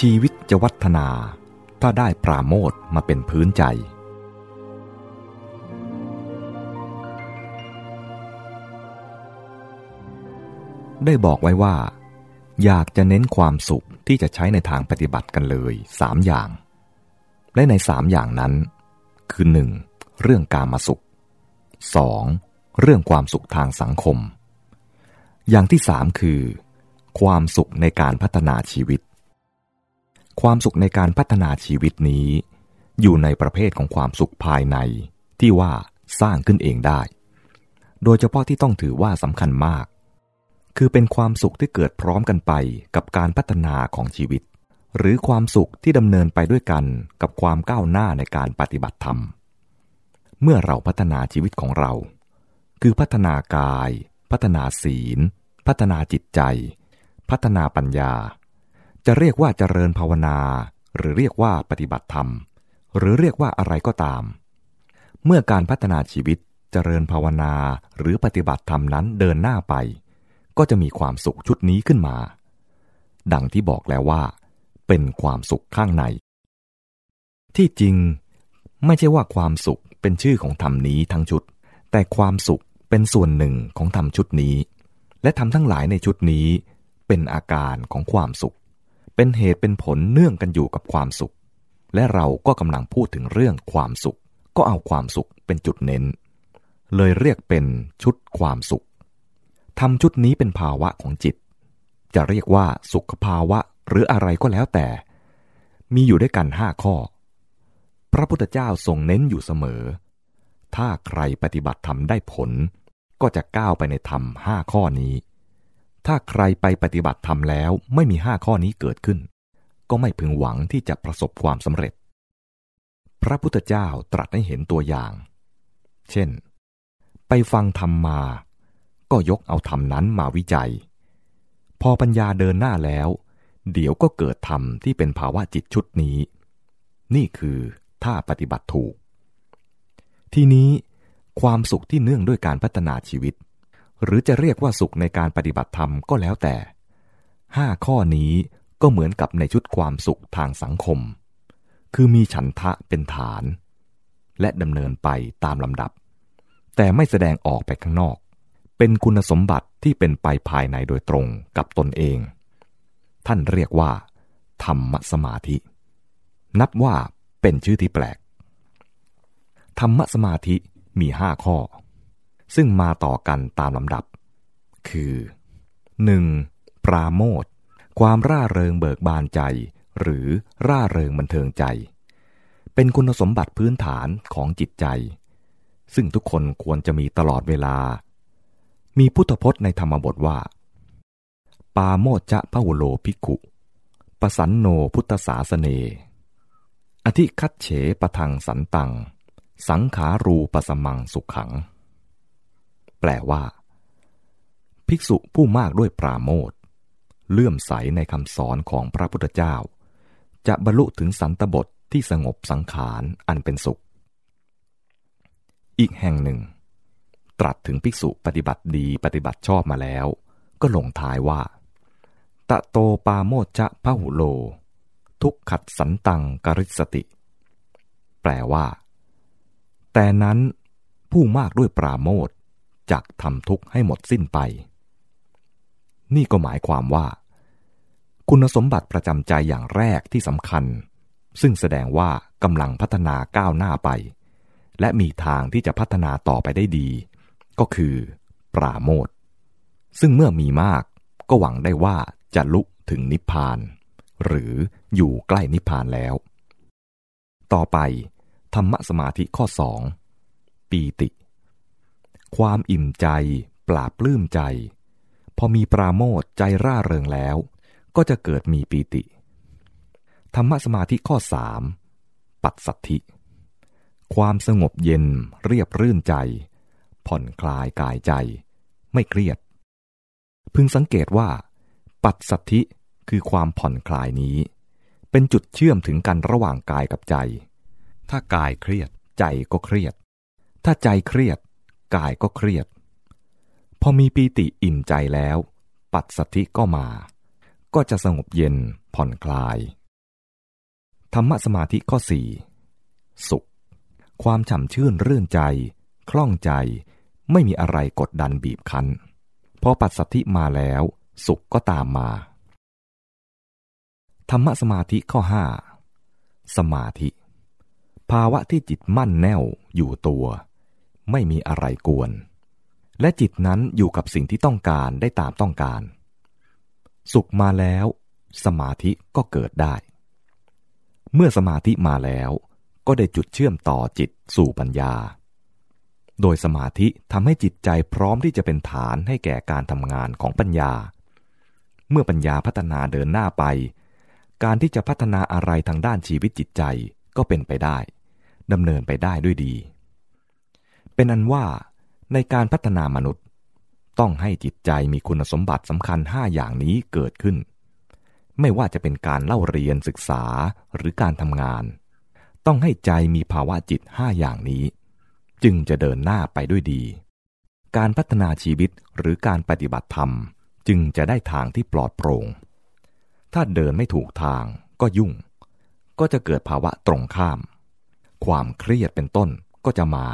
ชีวิตจะวัฒนา ถ้าได้ปราโมทมาเป็นพื้นใจ ได้บอกไว้ว่า อยากจะเน้นความสุขที่จะใช้ในทางปฏิบัติกันเลยสามอย่าง และในสามอย่างนั้น คือหนึ่งเรื่องการมาสุข 2. เรื่องความสุขทางสังคม อย่างที่สามคือ ความสุขในการพัฒนาชีวิต ความสุขในการพัฒนาชีวิตนี้ อยู่ในประเภทของความสุขภายในที่ว่าสร้างขึ้นเองได้ โดยเฉพาะที่ต้องถือว่าสำคัญมาก คือเป็นความสุขที่เกิดพร้อมกันไปกับการพัฒนาของชีวิต หรือความสุขที่ดำเนินไปด้วยกันกับความก้าวหน้าในการปฏิบัติธรรม เมื่อเราพัฒนาชีวิตของเรา คือพัฒนากาย พัฒนาศีล พัฒนาจิตใจ พัฒนาปัญญา จะเรียกว่าเจริญภาวนา หรือเรียกว่าปฏิบัติธรรม หรือเรียกว่าอะไรก็ตาม เมื่อการพัฒนาชีวิตเจริญภาวนาหรือปฏิบัติธรรมนั้นเดินหน้าไป ก็จะมีความสุขชุดนี้ขึ้นมา ดังที่บอกแล้วว่า เป็นความสุขข้างใน ที่จริง ไม่ใช่ว่าความสุขเป็นชื่อของธรรมนี้ทั้งชุด แต่ความสุขเป็นส่วนหนึ่งของธรรมชุดนี้ และธรรมทั้งหลายในชุดนี้เป็นอาการของความสุข เป็นเหตุเป็นผลเนื่องกันอยู่กับความสุข และเราก็กำลังพูดถึงเรื่องความสุข ก็เอาความสุขเป็นจุดเน้น เลยเรียกเป็นชุดความสุขทำชุดนี้เป็นภาวะของจิต จะเรียกว่าสุขภาวะหรืออะไรก็แล้วแต่ มีอยู่ด้วยกันห้าข้อ พระพุทธเจ้าทรงเน้นอยู่เสมอ ถ้าใครปฏิบัติธรรมได้ผล ก็จะก้าวไปในธรรมห้าข้อนี้ ถ้าใครไปปฏิบัติธรรมแล้วไม่มีห้าข้อนี้เกิดขึ้น ก็ไม่พึงหวังที่จะประสบความสำเร็จ พระพุทธเจ้าตรัสให้เห็นตัวอย่าง เช่น ไปฟังธรรมมา ก็ยกเอาธรรมนั้นมาวิจัย พอปัญญาเดินหน้าแล้ว เดี๋ยวก็เกิดธรรมที่เป็นภาวะจิตชุดนี้ นี่คือถ้าปฏิบัติถูก ทีนี้ความสุขที่เนื่องด้วยการพัฒนาชีวิต หรือจะเรียกว่าสุขในการปฏิบัติธรรมก็แล้วแต่ห้าข้อนี้ก็เหมือนกับในชุดความสุขทางสังคม คือมีฉันทะเป็นฐาน และดำเนินไปตามลำดับ แต่ไม่แสดงออกไปข้างนอก เป็นคุณสมบัติที่เป็นไปภายในโดยตรงกับตนเอง ท่านเรียกว่า ธรรมสมาธิ นับว่าเป็นชื่อที่แปลก ธรรมสมาธิมีห้าข้อ ซึ่งมาต่อกันตามลำดับ คือ 1. ปราโมทความร่าเริงเบิกบานใจ หรือร่าเริงบันเทิงใจ เป็นคุณสมบัติพื้นฐานของจิตใจ ซึ่งทุกคนควรจะมีตลอดเวลา มีพุทธพจน์ในธรรมบทว่า ปาโมจะพะวโลภิกขุปสันโนพุทธศาสเน อธิคัตเฉปะทังสันตัง สังขารูปสมังสุขขัง แปลว่า ภิกษุผู้มากด้วยปราโมทเลื่อมใสในคำสอนของพระพุทธเจ้า จะบรรลุถึงสันตบทที่สงบสังขารอันเป็นสุข อีกแห่งหนึ่ง ตรัสถึงภิกษุปฏิบัติดีปฏิบัติชอบมาแล้ว ก็ลงท้ายว่า ตะโตปาโมจะพหุโล ทุกขัดสันตังกริสติ แปลว่า แต่นั้นผู้มากด้วยปราโมท จักทำทุกข์ให้หมดสิ้นไป นี่ก็หมายความว่า คุณสมบัติประจำใจอย่างแรกที่สำคัญ ซึ่งแสดงว่ากำลังพัฒนาก้าวหน้าไป และมีทางที่จะพัฒนาต่อไปได้ดี ก็คือ ปราโมทซึ่งเมื่อมีมากก็หวังได้ว่าจะลุถึงนิพพาน หรืออยู่ใกล้นิพพานแล้ว ต่อไป ธรรมสมาธิข้อสองปีติ ความอิ่มใจ ปราบปลื้มใจ พอมีปราโมทใจร่าเริงแล้ว ก็จะเกิดมีปีติ ธรรมสมาธิข้อสามปัสสัทธิ ความสงบเย็นเรียบรื่นใจ ผ่อนคลายกายใจ ไม่เครียด พึงสังเกตว่า ปัสสัทธิคือความผ่อนคลายนี้ เป็นจุดเชื่อมถึงกันระหว่างกายกับใจ ถ้ากายเครียดใจก็เครียด ถ้าใจเครียด กายก็เครียด พอมีปีติอิ่มใจแล้ว ปัสสธิก็มา ก็จะสงบเย็นผ่อนคลาย ธรรมสมาธิข้อสี่สุข ความฉ่ำชื่นรื่นใจ คล่องใจ ไม่มีอะไรกดดันบีบคั้น พอปัสสัทธิมาแล้ว สุขก็ตามมา ธรรมสมาธิข้อห้าสมาธิ ภาวะที่จิตมั่นแน่วอยู่ตัว ไม่มีอะไรกวน และจิตนั้นอยู่กับสิ่งที่ต้องการได้ตามต้องการ สุขมาแล้ว สมาธิก็เกิดได้ เมื่อสมาธิมาแล้วก็ได้จุดเชื่อมต่อจิตสู่ปัญญา โดยสมาธิทำให้จิตใจพร้อมที่จะเป็นฐานให้แก่การทำงานของปัญญา เมื่อปัญญาพัฒนาเดินหน้าไป การที่จะพัฒนาอะไรทางด้านชีวิตจิตใจก็เป็นไปได้ดำเนินไปได้ด้วยดี เป็นอันว่าในการพัฒนามนุษย์ ต้องให้จิตใจมีคุณสมบัติสำคัญห้าอย่างนี้เกิดขึ้น ไม่ว่าจะเป็นการเล่าเรียนศึกษาหรือการทำงาน ต้องให้ใจมีภาวะจิตห้าอย่างนี้ จึงจะเดินหน้าไปด้วยดี การพัฒนาชีวิตหรือการปฏิบัติธรรม จึงจะได้ทางที่ปลอดโปร่ง ถ้าเดินไม่ถูกทางก็ยุ่ง ก็จะเกิดภาวะตรงข้าม ความเครียดเป็นต้นก็จะมา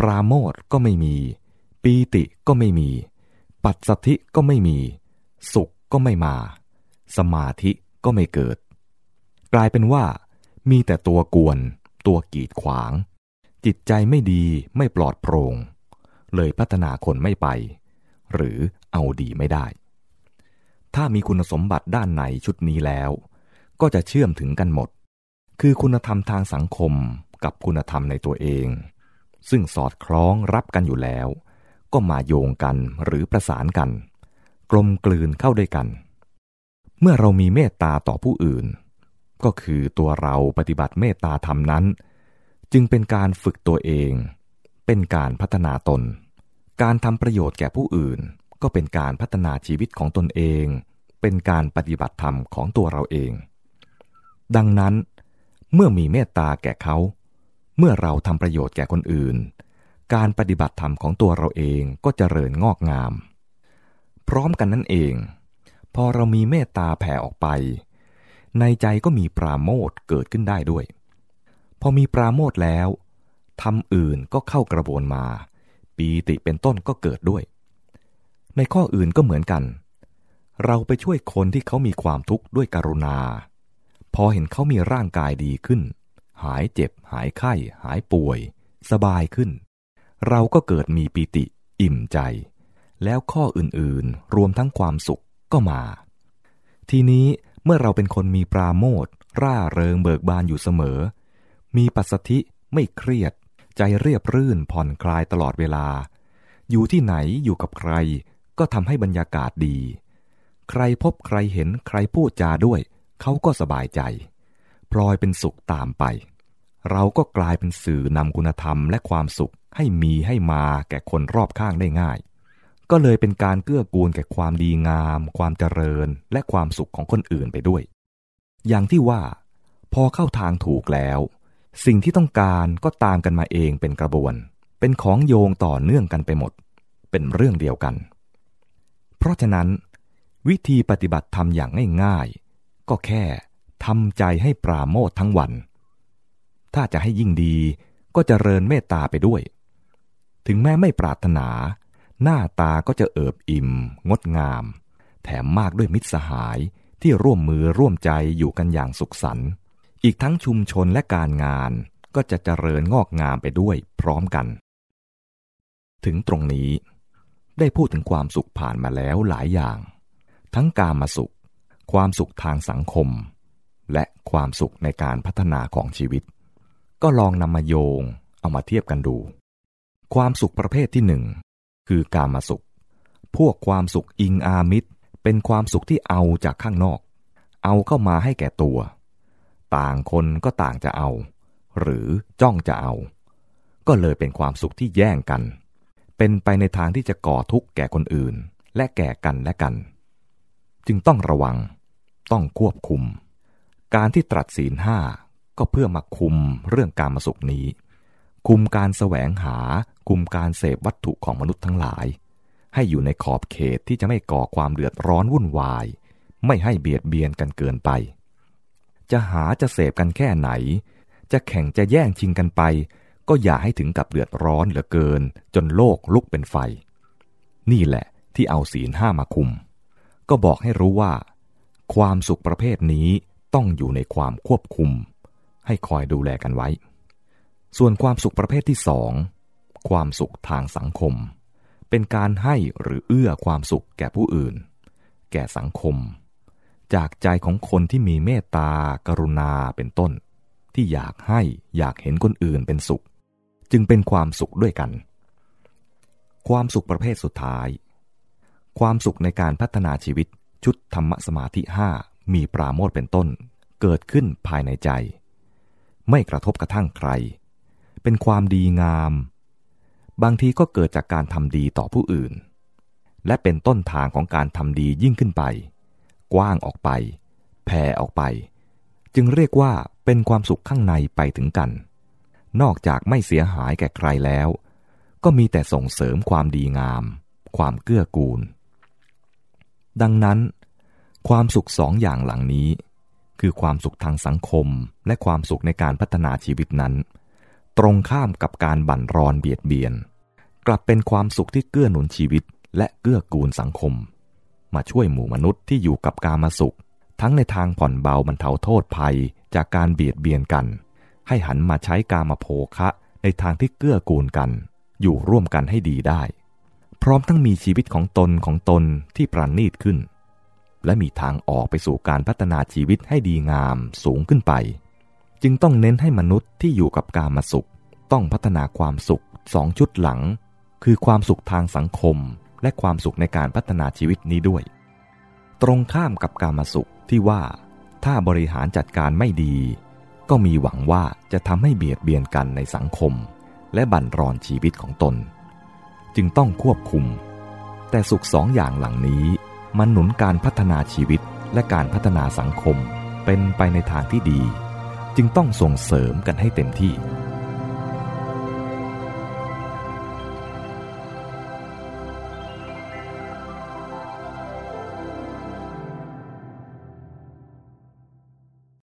ปราโมทก็ไม่มี ปีติก็ไม่มี ปัสสธิก็ไม่มี สุขก็ไม่มา สมาธิก็ไม่เกิด กลายเป็นว่า มีแต่ตัวกวน ตัวกีดขวาง จิตใจไม่ดีไม่ปลอดโปรง่งเลยพัฒนาคนไม่ไป หรือเอาดีไม่ได้ ถ้ามีคุณสมบัติด้านไหนชุดนี้แล้ว ก็จะเชื่อมถึงกันหมด คือคุณธรรมทางสังคมกับคุณธรรมในตัวเอง ซึ่งสอดคล้องรับกันอยู่แล้ว ก็มาโยงกันหรือประสานกัน กลมกลืนเข้าด้วยกัน เมื่อเรามีเมตตาต่อผู้อื่น ก็คือตัวเราปฏิบัติเมตตาธรรมนั้น จึงเป็นการฝึกตัวเอง เป็นการพัฒนาตน การทำประโยชน์แก่ผู้อื่น ก็เป็นการพัฒนาชีวิตของตนเอง เป็นการปฏิบัติธรรมของตัวเราเอง ดังนั้น เมื่อมีเมตตาแก่เขา เมื่อเราทำประโยชน์แก่คนอื่น การปฏิบัติธรรมของตัวเราเองก็จเจริญงอกงาม พร้อมกันนั่นเอง พอเรามีเมตตาแผ่ออกไป ในใจก็มีปราโมทเกิดขึ้นได้ด้วย พอมีปราโมทแล้วทำอื่นก็เข้ากระบวนมา ปีติเป็นต้นก็เกิดด้วย ในข้ออื่นก็เหมือนกัน เราไปช่วยคนที่เขามีความทุกข์ด้วยกรุณา พอเห็นเขามีร่างกายดีขึ้น หายเจ็บ หายไข้ หายป่วย สบายขึ้น เราก็เกิดมีปีติอิ่มใจ แล้วข้ออื่นๆ รวมทั้งความสุขก็มา ทีนี้เมื่อเราเป็นคนมีปราโมทร่าเริงเบิกบานอยู่เสมอ มีปัสสธิไม่เครียด ใจเรียบรื่นผ่อนคลายตลอดเวลา อยู่ที่ไหนอยู่กับใคร ก็ทำให้บรรยากาศดี ใครพบใครเห็นใครพูดจาด้วย เขาก็สบายใจ พลอยเป็นสุขตามไป เราก็กลายเป็นสื่อนำคุณธรรมและความสุขให้มีให้มาแก่คนรอบข้างได้ง่าย ก็เลยเป็นการเกื้อกูลแก่ความดีงาม ความเจริญ และความสุขของคนอื่นไปด้วย อย่างที่ว่า พอเข้าทางถูกแล้ว สิ่งที่ต้องการก็ตามกันมาเองเป็นกระบวน เป็นของโยงต่อเนื่องกันไปหมด เป็นเรื่องเดียวกัน เพราะฉะนั้น วิธีปฏิบัติธรรมอย่างง่ายๆ ก็แค่ ทำใจให้ปราโมททั้งวัน ถ้าจะให้ยิ่งดีก็จเจริญเมตตาไปด้วย ถึงแม้ไม่ปรารถนา หน้าตาก็จะเอิบอิ่ม งดงาม แถมมากด้วยมิตรสหายที่ร่วมมือร่วมใจอยู่กันอย่างสุขสันต์อีกทั้งชุมชนและการงานก็จะเจริญงอกงามไปด้วยพร้อมกัน ถึงตรงนี้ ได้พูดถึงความสุขผ่านมาแล้วหลายอย่าง ทั้งการมาสุข ความสุขทางสังคม และความสุขในการพัฒนาของชีวิต ก็ลองนำมาโยงเอามาเทียบกันดู ความสุขประเภทที่หนึ่งคือกามาสุข พวกความสุขอิงอามิตร เป็นความสุขที่เอาจากข้างนอก เอาเข้ามาให้แก่ตัว ต่างคนก็ต่างจะเอา หรือจ้องจะเอา ก็เลยเป็นความสุขที่แย่งกัน เป็นไปในทางที่จะก่อทุกข์แก่คนอื่น และแก่กันและกัน จึงต้องระวัง ต้องควบคุม การที่ตรัสศีลห้าก็เพื่อมาคุมเรื่องการมาสุขนี้ คุมการแสวงหา คุมการเสพวัตถุของมนุษย์ทั้งหลาย ให้อยู่ในขอบเขตที่จะไม่ก่อความเดือดร้อนวุ่นวาย ไม่ให้เบียดเบียนกันเกินไป จะหาจะเสพกันแค่ไหน จะแข่งจะแย่งชิงกันไป ก็อย่าให้ถึงกับเดือดร้อนเหลือเกิน จนโลกลุกเป็นไฟ นี่แหละที่เอาศีลห้ามาคุม ก็บอกให้รู้ว่า ความสุขประเภทนี้ ต้องอยู่ในความควบคุม ให้คอยดูแลกันไว้ ส่วนความสุขประเภทที่สองความสุขทางสังคม เป็นการให้หรือเอื้อความสุขแก่ผู้อื่น แก่สังคม จากใจของคนที่มีเมตตา กรุณาเป็นต้น ที่อยากให้อยากเห็นคนอื่นเป็นสุข จึงเป็นความสุขด้วยกัน ความสุขประเภทสุดท้าย ความสุขในการพัฒนาชีวิตชุดธรรมสมาธิห้า มีปราโมทเป็นต้น เกิดขึ้นภายในใจ ไม่กระทบกระทั่งใคร เป็นความดีงาม บางทีก็เกิดจากการทำดีต่อผู้อื่น และเป็นต้นทางของการทำดียิ่งขึ้นไป กว้างออกไป แผ่ออกไป จึงเรียกว่าเป็นความสุขข้างในไปถึงกัน นอกจากไม่เสียหายแก่ใครแล้ว ก็มีแต่ส่งเสริมความดีงาม ความเกื้อกูล ดังนั้น ความสุขสองอย่างหลังนี้ คือความสุขทางสังคมและความสุขในการพัฒนาชีวิตนั้น ตรงข้ามกับการบั่นรอนเบียดเบียน กลับเป็นความสุขที่เกื้อหนุนชีวิต และเกื้อกูลสังคม มาช่วยหมู่มนุษย์ที่อยู่กับกามาสุข ทั้งในทางผ่อนเบาบรรเทาโทษภัยจากการเบียดเบียนกัน ให้หันมาใช้กามาโภคะในทางที่เกื้อกูลกัน อยู่ร่วมกันให้ดีได้ พร้อมทั้งมีชีวิตของตนของตนที่ปราณีตขึ้น และมีทางออกไปสู่การพัฒนาชีวิตให้ดีงามสูงขึ้นไป จึงต้องเน้นให้มนุษย์ที่อยู่กับการมาสุข ต้องพัฒนาความสุขสองชุดหลัง คือความสุขทางสังคม และความสุขในการพัฒนาชีวิตนี้ด้วย ตรงข้ามกับการมาสุขที่ว่า ถ้าบริหารจัดการไม่ดี ก็มีหวังว่าจะทำให้เบียดเบียนกันในสังคม และบั่นรอนชีวิตของตน จึงต้องควบคุม แต่สุขสองอย่างหลังนี้ มันหนุนการพัฒนาชีวิตและการพัฒนาสังคมเป็นไปในทางที่ดี จึงต้องส่งเสริมกันให้เต็มที่